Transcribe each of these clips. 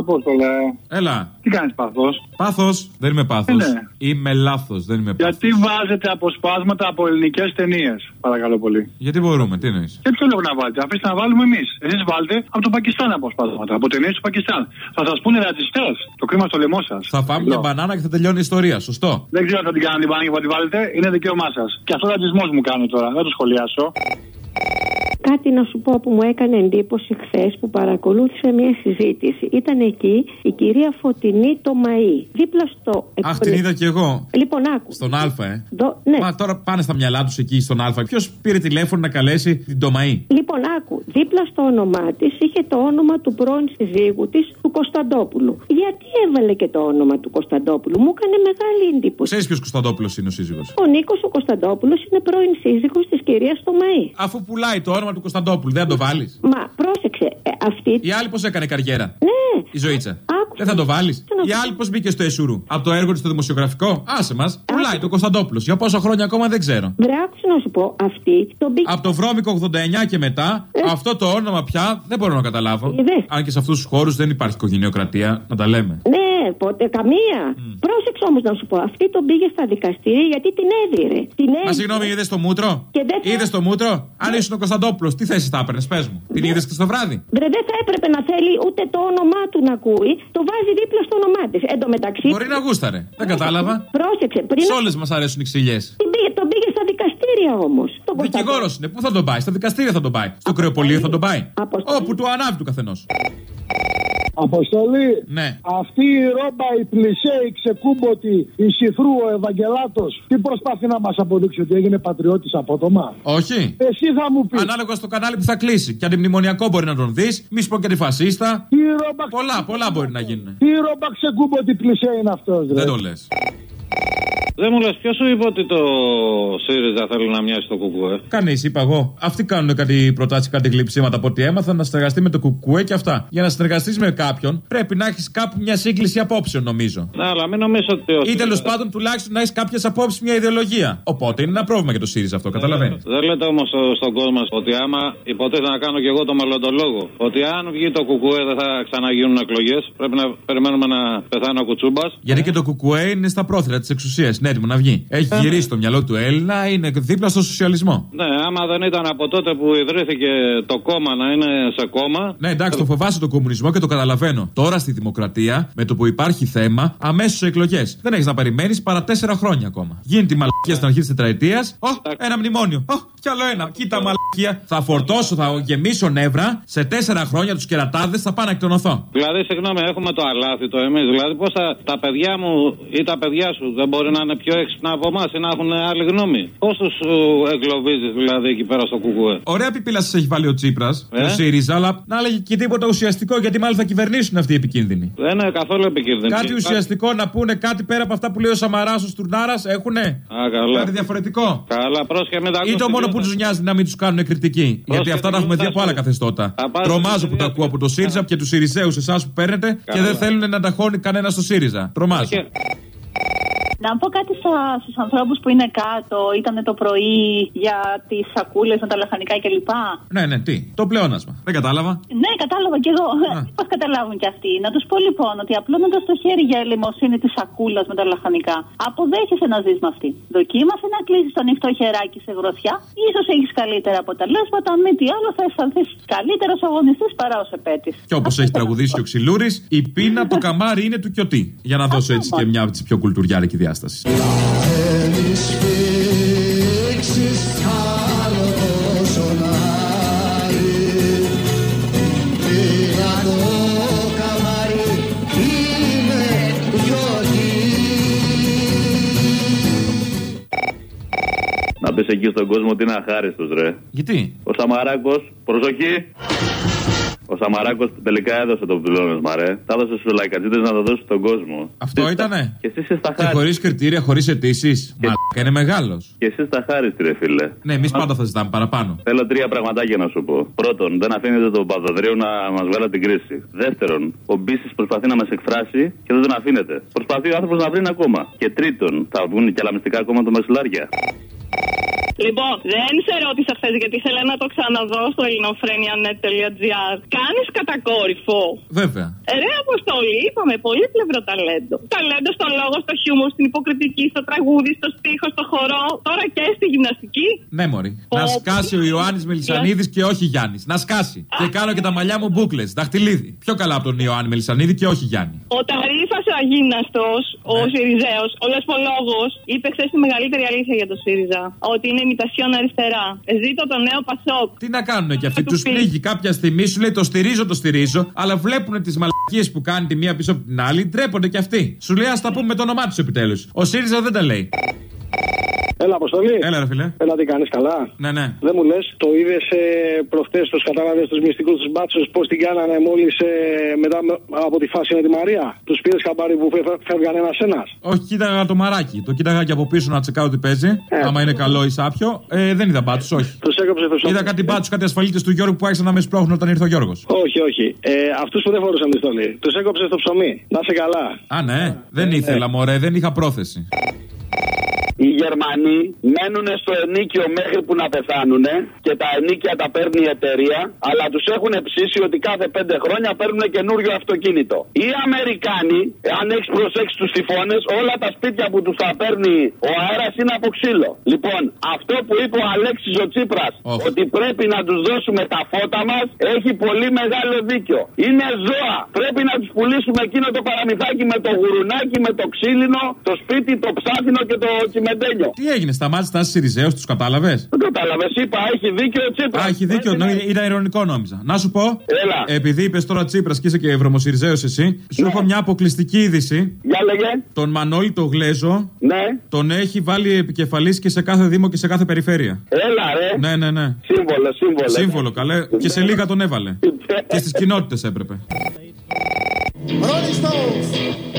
Απόστολε. Έλα. Τι κάνεις πάθος; Πάθος. Δεν είμαι πάθος. Ε, ναι. Είμαι λάθος. Δεν είμαι πάθος. Γιατί βάζετε αποσπάσματα από ελληνικές ταινίες. Παρακαλώ πολύ. Γιατί μπορούμε, τι εννοείς; Και ποιο λόγο να βάλετε; Αφήστε να βάλουμε εμείς. Εσείς βάλτε από το Πακιστάν αποσπάσματα. Από ταινίες του Πακιστάν. Θα σας πούνε ρατσιστές. Το κρίμα στο λαιμό σας. Θα φάμε μια μπανάνα και θα τελειώνει η ιστορία. Σωστό. Δεν ξέρω αν θα την κάνετε την μπανάνα που τη βάλετε. Είναι δικαίωμά σας. Και αυτό ρατσισμός μου κάνει τώρα. Δεν το σχολιάσω. Κάτι να σου πω που μου έκανε εντύπωση χθες που παρακολούθησα μια συζήτηση. Ήταν εκεί η κυρία Φωτεινή το Μαΐ. Δίπλα στο. Αχ, την είδα κι εγώ. Λοιπόν, άκου. Στον Α, ε. Δο- ναι. Μα τώρα πάνε στα μυαλά τους εκεί στον Α. Ποιος πήρε τηλέφωνο να καλέσει την Τομαή. Λοιπόν, άκου. Δίπλα στο όνομά της είχε το όνομα του πρώην συζύγου της, του Κωνσταντόπουλου. Γιατί έβαλε και το όνομα του Κωνσταντόπουλου; Μου έκανε μεγάλη εντύπωση. Ξέρεις ποιος Κωνσταντόπουλος είναι ο σύζυγος; Ο Νίκος ο Κωνσταντόπουλος είναι πρώην σύζυγος της κυρίας το Μαΐ. Αφού πουλάει το όνομα του Κωνσταντόπουλου, δεν θα το βάλεις; Μα πρόσεξε, ε, αυτή. Η άλλη πώς έκανε καριέρα; Ναι. Η ζωήτσα. Άκουσα. Δεν θα το βάλεις. Τι να Η πω. άλλη πώς μπήκε στο Εσουρού; Από το έργο της στο δημοσιογραφικό; Άσε μας. Πουλάει το Κωνσταντόπουλος. Για πόσα χρόνια ακόμα δεν ξέρω. Βρε, άκουσε να σου πω, αυτή τον πήγε. Από το βρώμικο 89 και μετά, αυτό το όνομα πια δεν μπορώ να καταλάβω. Ε. Είδες. Αν και σε αυτούς τους χώρους δεν υπάρχει οικογενειοκρατία, να τα λέμε. Ναι, ποτέ καμία. Πρόσεξε όμως να σου πω, αυτή τον πήγε στα δικαστήρια γιατί την έδιρε. Την έδιρε. Μα συγγνώμη, είδες το μούτρο; Και δεν θα- Είδες το μούτρο; Αν ήσουν ο Κωνσταντόπουλος, τι θέση θα έπαιρνες, πες μου; Την είδες και στο βράδυ; Βρε, δεν θα έπρεπε να θέλει ούτε το όνομά του να ακούει. Το βάζει δίπλα στο όνομά της. Εν τω μεταξύ. Μπορεί να γούσταρε. Δεν κατάλαβα. Πρόσεξε, πριν. Σε όλες μας αρέσουν οι ξυλιές. Την πήγε, τον πήγε στα δικαστήρια όμως. Δικηγόρος είναι. Πού θα τον πάει, στα δικαστήρια θα τον πάει. Στο κρεοπολείο θα τον πάει. Αποστολή. Όπου του ανάβει του καθενός. Αποστολή. Ναι. Αυτή η ρόμπα, η πλησέ, η ξεκούμποτη, η Σιφρού, ο Ευαγγελάτος, τι προσπαθεί να μας αποδείξει ότι έγινε πατριώτης απότομα; Όχι. Εσύ θα μου πεις. Ανάλογα στο κανάλι που θα κλείσει. Και αντιμνημονιακό μπορεί να τον δεις. Μη σου πω και τη φασίστα. Τι ρόμπα, Πολλά, πολλά μπορεί να γίνουν. τι ρόμπα ξεκούμποτη πλησέ είναι αυτός, Δεν το λες. Δεν μου λες, ποιος σου είπε ότι το ΣΥΡΙΖΑ θέλει να μοιάσει το κουκουέ; Κανείς, είπα εγώ. Αυτοί κάνουν κάτι προτάσεις, κάτι γλυψίματα από ό,τι έμαθα να συνεργαστεί με το κουκουέ και αυτά. Για να συνεργαστείς με κάποιον πρέπει να έχεις κάπου μια σύγκληση απόψεων, νομίζω. Ναι, αλλά μην νομίζω ότι. ο Ή τέλος ΣΥΡΙΖΑ- πάντων τουλάχιστον να έχεις κάποιες απόψεις, μια ιδεολογία. Οπότε είναι ένα πρόβλημα για το ΣΥΡΙΖΑ αυτό, καταλαβαίνεις. Δεν λέτε όμως στον κόσμο ότι άμα υποτίθεται να κάνω και εγώ το μελλοντολόγο, ότι αν βγει το κουκουέ δεν θα ξαναγίνουν εκλογές. Πρέπει να περιμένουμε να πεθάνει ο κουτσούμπας. Γιατί και το κουκουέ είναι στα πρόθυρα της εξουσίας, είναι έτοιμο να βγει. Έχει γυρίσει το μυαλό του Έλληνα, είναι δίπλα στο σοσιαλισμό. Ναι, άμα δεν ήταν από τότε που ιδρύθηκε το κόμμα να είναι σε κόμμα. Ναι, εντάξει, το φοβάσαι τον κομμουνισμό και το καταλαβαίνω. Τώρα στη δημοκρατία, με το που υπάρχει θέμα, αμέσως εκλογές. Δεν έχεις να περιμένεις παρά τέσσερα χρόνια ακόμα. Γίνεται η μαλακία στην αρχή της τετραετίας. Ω, ένα μνημόνιο. Ω, κι άλλο ένα. Κοίτα μαλακία. Θα φορτώσω, θα γεμίσω νεύρα. Σε τέσσερα χρόνια τους κερατάδες θα πάω να εκτονωθώ. Δηλαδή, συγγνώμη, έχουμε το αλάθητο εμείς. Δηλαδή, πώς θα τα παιδιά μου ή τα παιδιά σου δεν μπορεί να είναι πιο έξυπνα από εμάς ή να έχουν άλλη γνώμη. Πώ του εγκλωβίζεις δηλαδή εκεί πέρα στο κουκουέ; Ωραία πιπίλα σας έχει βάλει ο Τσίπρας, Ε; ο ΣΥΡΙΖΑ, αλλά να έλεγε και τίποτα ουσιαστικό γιατί μάλλον θα κυβερνήσουν αυτοί οι επικίνδυνοι. Δεν είναι καθόλου επικίνδυνο. Κάτι ουσιαστικό να πούνε κάτι πέρα από αυτά που λέει ο Σαμαράς, ο Στουρνάρας, έχουνε; Α, καλά. Κάτι διαφορετικό; Καλά, πρόσχε μην τα Ή το ακούσει μόνο που τίποτα. τους νοιάζει να μην τους κάνουν κριτική. Γιατί αυτά τα έχουμε δει από άλλα καθεστώτα. Θα πάρω Τρομάζω την που τα ιδέα. ακούω από το ΣΥΡΙΖΑ και τους ΣΥΡΙΖΑίου εσάς που παίρνετε και Καλά. δεν θέλουν να ταχώνει κανένας στο ΣΥΡΙΖΑ. Τρομάζω. Και- Να πω κάτι στα- στους ανθρώπους που είναι κάτω, ήταν το πρωί για τις σακούλες με τα λαχανικά κλπ. Ναι, ναι, τι. Το πλεόνασμα. Δεν κατάλαβα. Ναι, κατάλαβα κι εγώ. Πώς καταλάβουν κι αυτοί. Να τους πω λοιπόν ότι απλώνοντας το χέρι για ελεημοσύνη της σακούλας με τα λαχανικά, αποδέχεσαι να ζει με αυτή. Δοκίμασε να κλείσεις το ανοιχτό χεράκι σε γροθιά, ίσως έχεις καλύτερα αποτελέσματα. Αν μη τι άλλο, θα αισθανθεί καλύτερος αγωνιστής παρά ως επέτης. Και όπως έχεις τραγουδήσει και ο Ξυλούρης, η πείνα το καμάρι είναι του κιωτή. Για να δώσω έτσι και μια από τις πιο κουλτουριάρικη διάστασης. Να πεις εκεί στον κόσμο ότι είναι αχάριστος, ρε. Γιατί; Ο Σαμαράκος, προσοχή! Ο Σαμαράκος τελικά έδωσε το πλεόνασμα, ρε. Τα έδωσε στους λαϊκατζίτε να το δώσει στον κόσμο. Αυτό ήτανε; Και εσύ είσαι στα Και χάρη. χωρίς κριτήρια, χωρίς αιτήσεις. Μαλάκα, είναι μεγάλος. Και εσύ στα χάρη, ρε φίλε. Ναι, εμείς πάντα θα ζητάμε παραπάνω. Θέλω τρία πραγματάκια να σου πω. Πρώτον, δεν αφήνετε τον Παπαδρέου να μας βγάλει από την κρίση. Δεύτερον, ο Μπίσης προσπαθεί να μας εκφράσει και δεν τον αφήνετε. Προσπαθεί ο άνθρωπος να βρει ένα κόμμα. Και τρίτον, θα βγουν και άλλα μυστικά κόμματα με μεσουλάρια. Λοιπόν, δεν σε ρώτησα χθες γιατί ήθελα να το ξαναδώ στο ελληνοφρένια.net.gr. Κάνεις κατακόρυφο. Βέβαια. Ε, Ρε Αποστολή, είπαμε πολύ πλευρό ταλέντο. Ταλέντο στο λόγο, στο χιούμορ, στην υποκριτική, στο τραγούδι, στο στίχο, στο χορό. Τώρα και στη γυμναστική. Ναι, Μωρή. Να σκάσει ο Ιωάννης Μελισανίδης και όχι Γιάννης. Να σκάσει. Και κάνω και τα μαλλιά μου μπουκλες. Δαχτυλίδι. Πιο καλά από τον Ιωάννη Μελισανίδη και όχι Γιάννη. Ο Ταρίφα ο αγύμναστο, ο Ναι. Σιριζέος, ο λεσπολόγος, είπε χθες τη μεγαλύτερη αλήθεια για το ΣΥΡΙΖΑ. Ότι είναι ημιτασιόν αριστερά. Ε, Ζήτω το νέο Πασόκ. Τι να κάνουν κι αυτοί. του Τους πει. πνίγει κάποια στιγμή, σου λέει το στηρίζω, το στηρίζω. Αλλά βλέπουν τις μαλακίες που κάνει τη μία πίσω από την άλλη, ντρέπονται κι αυτοί. Σου λέει ας τα πούμε με το όνομά τους επιτέλους. Ο ΣΥΡΙΖΑ δεν τα λέει. Έλα, Αποστολή. Έλα, ρε φιλέ. Έλα, τι κάνεις καλά; Ναι, ναι. Δεν μου λες, το είδες ε, προχτές, τους κατάλαβες τους μυστικούς τους μπάτσους πώς την κάνανε μόλις ε, μετά με- από τη φάση με τη Μαρία; Τους πήρες χαμπάρι που φε- φεύγανε ένα-ένα. Όχι, κοίταγα το μαράκι. Το κοίταγα και από πίσω να τσεκάω τι παίζει. Άμα είναι καλό ή σάπιο. Ε, δεν είδα μπάτσους, όχι. Τους έκοψε το σώμα. Είδα κάτι μπάτσους, κάτι ασφαλίτες του Γιώργου που άρχισαν να με σπρώχνουν όταν ήρθε ο Γιώργος. Όχι, όχι. Ε, Αυτούς που δεν φορούσαν τη στολή. Τους έκοψε στο ψωμί. Να σε καλά. Α, ναι. Δεν ήθελα, μωρέ, δεν είχα πρόθεση. Οι Γερμανοί μένουν στο ενίκιο μέχρι που να πεθάνουν και τα ενίκια τα παίρνει η εταιρεία, αλλά τους έχουν ψήσει ότι κάθε πέντε χρόνια παίρνουν καινούριο αυτοκίνητο. Οι Αμερικάνοι, αν έχεις προσέξει τους τυφώνες, όλα τα σπίτια που τους θα παίρνει ο αέρας είναι από ξύλο. Λοιπόν, αυτό που είπε ο Αλέξης ο Τσίπρας, ότι πρέπει να τους δώσουμε τα φώτα μας, έχει πολύ μεγάλο δίκιο. Είναι ζώα. Πρέπει να του πουλήσουμε εκείνο το παραμυθάκι με το γουρουνάκι, με το ξύλινο, το σπίτι, το ψάθινο και το τσιμεντένιο. Τι έγινε, σταμάτησε να είσαι Σιριζέο, τους κατάλαβες; Δεν κατάλαβες, είπα, έχει δίκιο ο Τσίπρας. Α, έχει δίκιο. νο- Ήταν ηρωνικό νόμιζα. Να σου πω. Έλα. Επειδή είπες τώρα Τσίπρας και είσαι και ευρωμοσυριζέο εσύ, σου έχω μια αποκλειστική είδηση. Για λέγε. Τον Μανώλη το Γλέζο Ναι. τον έχει βάλει επικεφαλής και σε κάθε Δήμο και σε κάθε περιφέρεια. Έλα, ρε. Ναι, ναι, ναι. Σύμβολο, σύμβολο. Σύμβολο, καλέ. Και σε λίγα τον έβαλε. και στις κοινότητες έπρεπε. Rolling Stones.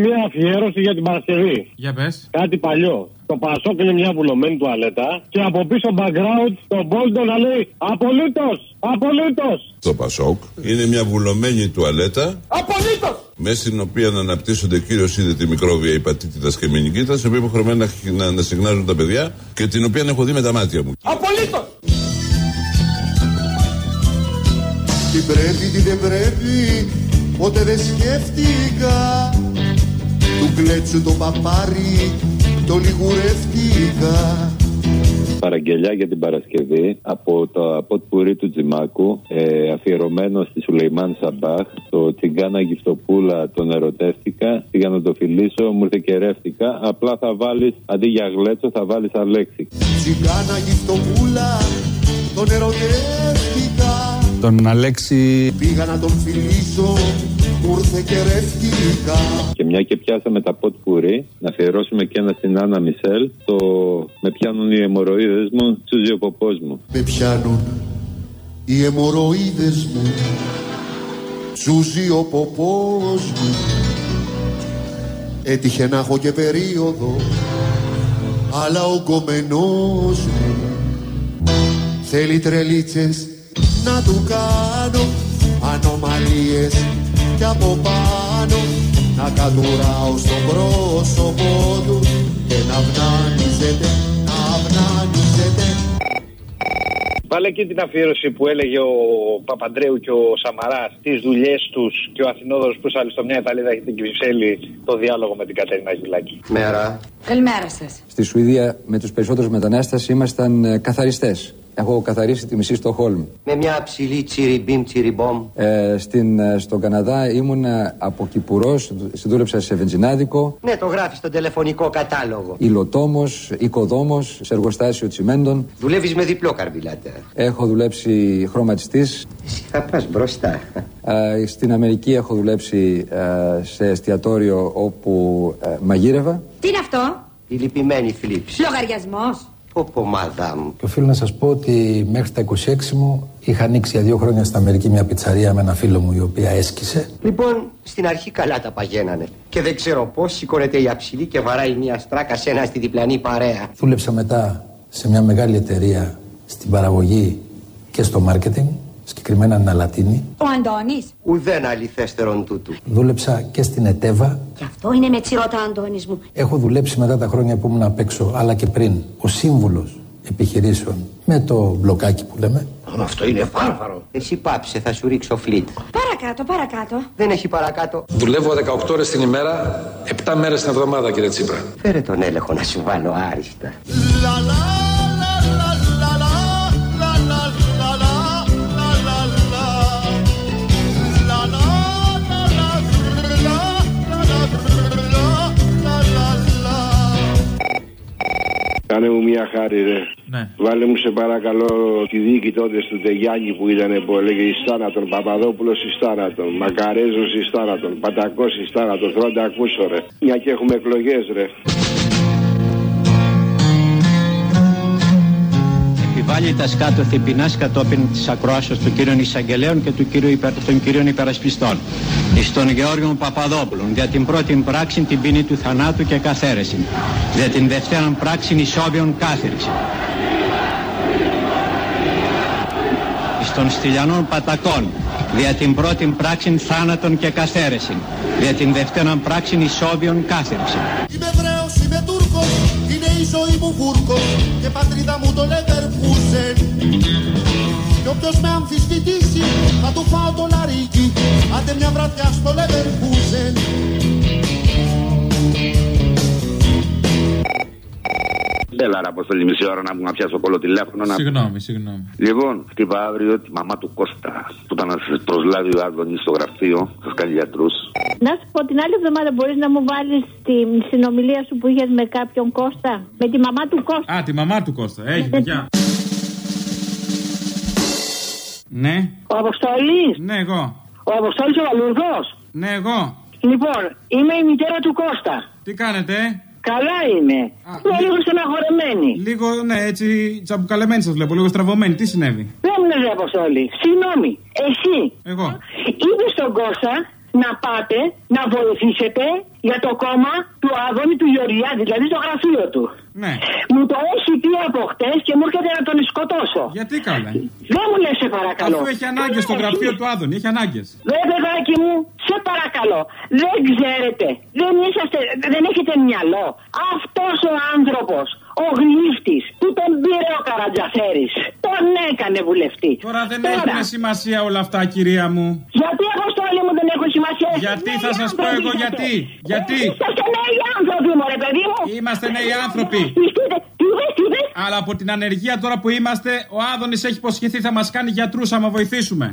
Θέλω μια αφιέρωση για την Παρασκευή. Για πες. Κάτι παλιό. Το Πασόκ είναι μια βουλωμένη τουαλέτα και από πίσω background τον Μπόλτο να λέει Απολύτως! Απολύτως! Το Πασόκ είναι μια βουλωμένη τουαλέτα Απολύτως! μέσα στην οποία να αναπτύσσονται κύριο είδε τη μικρόβια υπατήτητα και μηνικήτα, η οποία υποχρεωμένα να, να, να συχνάζουν τα παιδιά και την οποία έχω δει με τα μάτια μου. Απολύτως! Τι πρέπει, τι δεν πρέπει, ποτέ δεν σκέφτηκα Του κλέτσου το παπάρι, το λιγουρεύτηκα Παραγγελιά για την Παρασκευή από το Απότπουρί του Τζιμάκου, ε, αφιερωμένο στη Σουλεϊμάν Σαμπάχ. Το τσιγκάνα γυφτοπούλα τον ερωτεύτηκα. Πήγα να το φιλήσω, μου ήρθε και ρεύτηκα. Απλά θα βάλεις, αντί για γλέτσο, θα βάλεις αλέξη. Τσιγκάνα γυφτοπούλα, τον ερωτεύτηκα Τον Αλέξη Πήγα να τον φιλήσω, μου ήρθε και ρεύτηκα Και μια και πιάσαμε τα ποτπουρί, να αφιερώσουμε και ένα στην Άννα Μισελ. Το με πιάνουν οι αιμορροίδε μου, τσούζει ο ποπός μου. Με πιάνουν οι αιμορροίδες μου Τσούζει ο ποπός μου Έτυχε να έχω και περίοδο Αλλά ο κομμενός μου Θέλει τρελίτσες να του κάνω Ανομαλίες κι από πάνω Να κατουράω στο πρόσωπό τους Και να αυνανίζεται, να αυνανίζεται Βάλε εκεί την αφιέρωση που έλεγε ο Παπαντρέου και ο Σαμαράς, τις δουλειές τους και ο Αθηνόδωρος που ήσαν στο μια Ιταλίδα έχει την Κυψέλη το διάλογο με την Κατερίνα Γυλάκη. Μέρα. Καλημέρα σας. Στη Σουηδία με τους περισσότερους μετανάστες ήμασταν ε, καθαριστές. Έχω καθαρίσει τη μισή στο Χόλμ. Με μια ψηλή τσιριμπίμ τσιριμπόμ. Ε, στην, ε, στον Καναδά ήμουν ε, από Κυπουρός, δούλεψα σε βενζινάδικο, Ναι, το γράφεις στον τηλεφωνικό κατάλογο. υλοτόμος, οικοδόμος, σε εργοστάσιο τσιμέντων. Δουλεύεις με διπλό καρμπιλάτερ. Έχω δουλέψει χρωματιστής. Εσύ θα πας μπροστά. Ε, στην Αμερική έχω δουλέψει ε, σε εστιατόριο όπου ε, μαγείρευα. Τι είναι αυτό, Η λυπημένη θλίψη. Λογαριασμός. Πω πω μαδάμ. Και οφείλω να σας πω ότι μέχρι τα 26 μου είχα ανοίξει για δύο χρόνια στην Αμερική μια πιτσαρία με ένα φίλο μου η οποία έσκησε. Λοιπόν, στην αρχή καλά τα παγαίνανε. Και δεν ξέρω πώς σηκώνεται η αψηλή και βαράει μια στράκα σε ένα στη διπλανή παρέα. Δούλεψα μετά σε μια μεγάλη εταιρεία στην παραγωγή και στο μάρκετινγκ συγκεκριμένα Αναλατίνη. Ο Αντώνης. Ουδέν αληθέστερον τούτου. Δούλεψα και στην ΕΤΕΒΑ. Γι' αυτό είναι με τσιρότα Αντώνης μου. Έχω δουλέψει μετά τα χρόνια που ήμουν απ' έξω, αλλά και πριν, ο σύμβουλος επιχειρήσεων με το μπλοκάκι που λέμε. Αυτό είναι βάρβαρο. Εσύ πάψε, θα σου ρίξω φλίτ. Παρακάτω, παρακάτω. Δεν έχει παρακάτω. Δουλεύω 18 ώρες την ημέρα, 7 μέρες την εβδομάδα κύριε Τσίπρα. Φέρε τον έλεγχο να σου βάλω άριστα. Κάνε μου μια χάρη, ρε. Ναι. Βάλε μου σε παρακαλώ τη δίκη τότε του Τεγιάννη που ήταν που έλεγε εις θάνατον, Παπαδόπουλος εις θάνατον, Μακαρέζος εις θάνατον, Πατακός εις θάνατον. Θέλω να τα ακούσω, ρε. Μια και έχουμε εκλογές, ρε. Επιβάλλει τα σκάτω θεπινά κατόπιν της ακροάσεω των κύριων εισαγγελέων και του κύριου υπερ, των κυρίων υπερασπιστών. Εις τον Γεώργιο Παπαδόπουλο για την πρώτη πράξη την ποινή του θανάτου και καθαίρεση. Για την δευτέραν πράξη ισόβιον κάθυρξη. Εις των Στυλιανών Πατακών για την πρώτη πράξη θάνατον και καθαίρεση. Για την δευτέραν πράξη ισόβιον κάθυρξη. Είμαι Εβραίος, είμαι Τούρκος, είναι η ζωή μου βούρκος και πατρίδα μου το Leverkusen. Κι όποιος με αμφισβητήσει θα του φάω το λαρίκι, άντε μια βραδιά στο Leverkusen. Έλα, ρε Αποστολή, μισή ώρα να μου να πιάσω κόλλο τηλέφωνο. Να... Συγγνώμη, συγγνώμη. Λοιπόν, χτύπα αύριο τη μαμά του Κώστα που ήταν να σα προσλάβει ο Άδωνη στο γραφείο, σα κάνει γιατρού. Να σου πω την άλλη εβδομάδα μπορείς να μου βάλεις την συνομιλία σου που είχες με κάποιον Κώστα; Με τη μαμά του Κώστα. Α, τη μαμά του Κώστα. Έγινε, γεια. Ναι. Ο Αποστολή. Ναι, εγώ. Ο Αποστολή ο Βαλουρδό. Ναι, εγώ. Λοιπόν, είμαι η μητέρα του Κώστα. Τι κάνετε, Καλά είμαι. Είμαι λίγο στεναχωρεμένη. Λίγο, ναι, έτσι τσαμπουκαλεμένη σας βλέπω, λίγο στραβωμένη. Τι συνέβη; Δεν μου λες, ρε Αποστόλη. Συγγνώμη. Εσύ Εγώ. είπες στον Κώστα να πάτε να βοηθήσετε για το κόμμα του Άδωνη του Γεωργιάδη, δηλαδή στο γραφείο του. Ναι. Μου το έχει πει από χτες και μου έρχεται να τον σκοτώσω. Γιατί καλά. Δεν μου λες, σε παρακαλώ. Αφού έχει ανάγκες στο γραφείο του Άδωνη, έχει ανάγκες. Δε παιδάκι μου, σε παρακαλώ. Δεν ξέρετε. Δεν, είσαστε, δεν έχετε μυαλό. Αυτός ο άνθρωπος, ο γλύφτης που τον πήρε ο Καρατζαφέρης, τον έκανε βουλευτή. Τώρα δεν έχουν σημασία όλα αυτά, κυρία μου. Γιατί αποστόλη μου δεν έχουν σημασία. Γιατί θα σας πω εγώ γιατί. Γιατί; Είσαστε νέοι άνθρωποι, μωρέ παιδί μου. Είμαστε νέοι άνθρωποι. Πιστείτε, τι δες, τι δες. Αλλά από την ανεργία τώρα που είμαστε, ο Άδωνης έχει υποσχεθεί θα μας κάνει γιατρούς άμα βοηθήσουμε.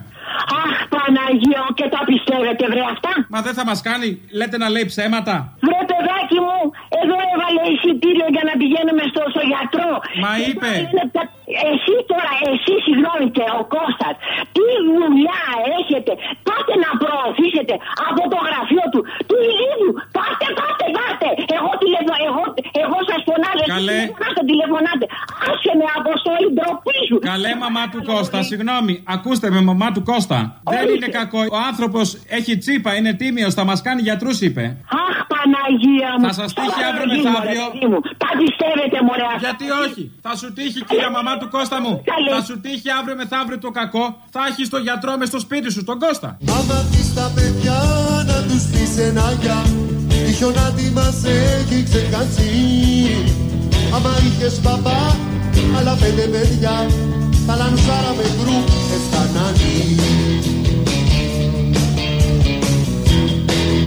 Αχ, Παναγία, και τα πιστεύετε, βρε αυτά; Μα δεν θα μας κάνει, λέτε να λέει ψέματα. Βρε παιδάκι μου, εδώ έβαλε εισιτήριο για να πηγαίνουμε στο, στο γιατρό. Μα είπε. Εσύ τώρα, εσύ συγγνώμη και ο Κώστας, τι δουλειά έχετε. Πάτε να προωθήσετε από το γραφείο του, του ηλίου. Πάτε, πάτε, πάτε. Εγώ, τηλεφω... εγώ, εγώ σας φωνάζω. Καλέ. εσείς τηλεφωνάτε, τηλεφωνάτε. Άσε με αποστολή ντροπή σου. Καλέ μαμά του Κώστα, συγγνώμη, ακούστε με μαμά του Κώστα. Δεν είναι κακό. Ο άνθρωπος έχει τσίπα, είναι τίμιος, θα μας κάνει γιατρούς, είπε. Αχ, Παναγία μου. Θα σας τύχει αύριο μεθαύριο. Τα πιστεύετε, μωρέ. Γιατί όχι. Θα σου τύχει, κυρία μαμά του Κώστα μου. Θα σου τύχει αύριο μεθαύριο το κακό. Θα έχεις το γιατρό μες στο σπίτι σου, τον Κώστα. Άμα δεις τα παιδιά να τους πεις ένα γεια Η χιονάτη μας έχει ξεχάσει Άμα είχες παπά άλλα πέντε παιδιά Τα λανσάρα με γκρου εφτανάνει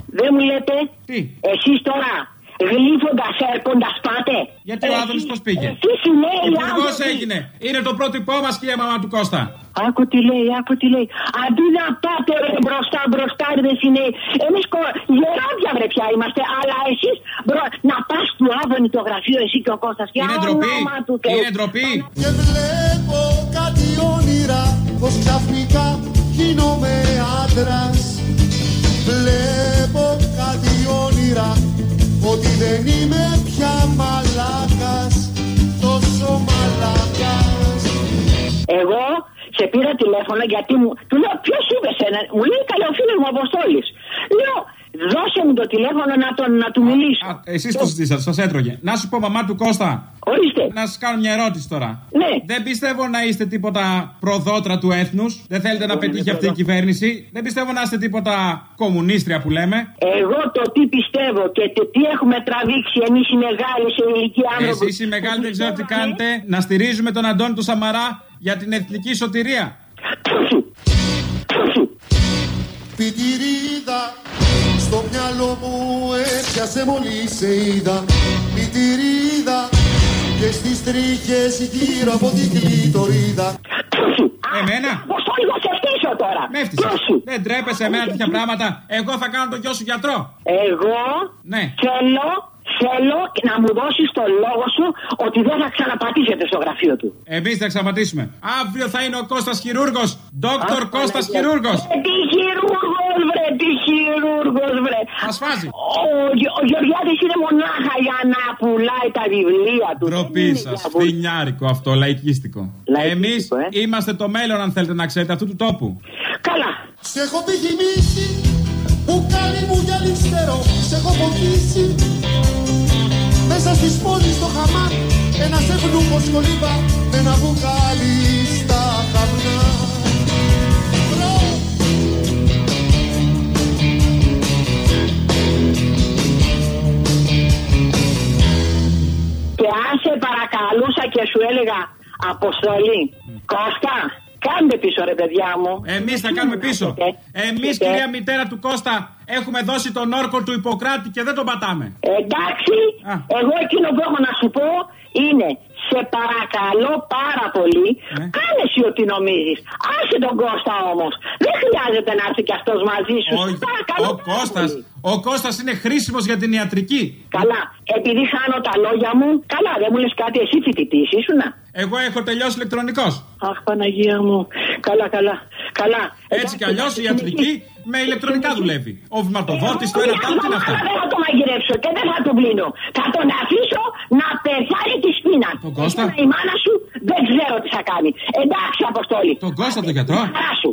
Δεν μου λέτε; Τι; Εσείς τώρα γλύφοντας έρχοντας πάτε. Γιατί ο Άδωνη πώς πήγε; Εσείς οι νέοι Υπουργός άνθρωποι. έγινε. Είναι το πρότυπό μας, κυρία μαμά του Κώστα. Άκου τι λέει, άκου τι λέει. Αντί να πάτε ρε, μπροστά, μπροστά, ρε είναι. Εμείς γεράδια βρε πια είμαστε, αλλά εσείς να πας του Άδωνη το γραφείο, εσύ και ο Κώστας και Είναι ντροπή. όνομα του Θεού. Είναι ντροπή. Και βλέπω κάτι όνειρα πως ξαφνικά γίνομαι άντρας Βλέπω κάτι όνειρα ότι δεν είμαι πια μαλάκας Τόσο μαλάκας Εγώ σε πήρα τηλέφωνο γιατί μου. Του λέω ποιος είπε σένα. Μου λέει καλά ο φίλο μου Αποστόλης. Λέω Δώσε μου το τηλέφωνο να, τον, να του μιλήσω. Εσείς το ζητήσατε, σας έτρωγε. Να σου πω, μαμά του Κώστα. Ορίστε. Να σας κάνω μια ερώτηση τώρα. Ναι. Δεν πιστεύω να είστε τίποτα προδότρα του έθνους. Δεν θέλετε να πετύχει αυτή η κυβέρνηση. Δεν πιστεύω να είστε τίποτα κομμουνίστρια που λέμε. Εγώ το τι πιστεύω και το τι έχουμε τραβήξει εμείς οι μεγάλοι σε ηλικία άνθρωποι. Εσείς οι μεγάλοι δεν ξέρω τι κάνετε. Να στηρίζουμε τον Αντώνη του Σαμαρά για την εθνική σωτηρία. Πιτηρίδα στο μυαλό μου έπιασε μόλις σε είδα Πιτηρίδα και στις τρίχες γύρω από την κλειτορίδα Εμένα. Πώς το λίγο σε φτύσω τώρα. Με έφτιαξε. Δεν τρέπεσαι εμένα τέτοια πράγματα. Εγώ θα κάνω τον γιο σου γιατρό. Εγώ Ναι. θέλω, θέλω να μου δώσεις το λόγο σου ότι δεν θα ξαναπατήσετε στο γραφείο του. Εμείς θα ξαματίσουμε. Αύριο θα είναι ο Κώστας Χειρούργος. Δόκτωρ Κώστας Χειρούργος. Ε, Τι χειρούργος βρε, τι χειρούργος βρε. Μας φάζει. Ο, Γε- ο Γεωργιάδης είναι μονάχα για να πουλάει τα βιβλία του. Ντροπή σας. Φθινιάρικο αυτό, λαϊκίστικο. Εμείς ε. είμαστε το μέλλον, αν θέλετε να ξέρετε, αυτού του τόπου. Καλά. Σε έχω πηγημίσει που κάνει μου γυαλιστερό Σε έχω φοβήσει μέσα στις πόλεις στο χαμά Ένας ευνούχος κολύμπα με ένα μπουκάλι στα καμνά και σου έλεγα Αποστολή, Κώστα, κάντε πίσω ρε παιδιά μου. Εμείς θα κάνουμε πίσω. Εμείς, Έχετε. κυρία μητέρα του Κώστα, έχουμε δώσει τον όρκο του Ιπποκράτη και δεν τον πατάμε. Εντάξει, εγώ εκείνο που έχω να σου πω είναι σε παρακαλώ πάρα πολύ, κάνε εσύ ό,τι νομίζεις. Άσε τον Κώστα όμως. Δεν χρειάζεται να έρθει κι αυτός μαζί σου. Όχι, Παρακαλώ ο πάρα Κώστας, πολύ. Ο Κώστας είναι χρήσιμος για την ιατρική. Καλά, επειδή χάνω τα λόγια μου, καλά, δεν μου λε κάτι, εσύ φοιτητή ήσουνα. Εγώ έχω τελειώσει ηλεκτρονικός. Αχ, Παναγία μου. Καλά, καλά. καλά. Έτσι κι αλλιώ η ιατρική με ηλεκτρονικά δουλεύει. Ο βηματοδότη, το ένα το άλλο, τι είναι αυτά. Δεν θα το μαγειρέψω και δεν θα του πλύνω. Θα τον αφήσω να πεθάνει τη σπίνα. Τον Κώστα? Εσένα, Η μάνα σου δεν ξέρω τι θα κάνει. Εντάξει, Αποστόλη. Τον Κώστα τον γιατρό. Χαρά σου.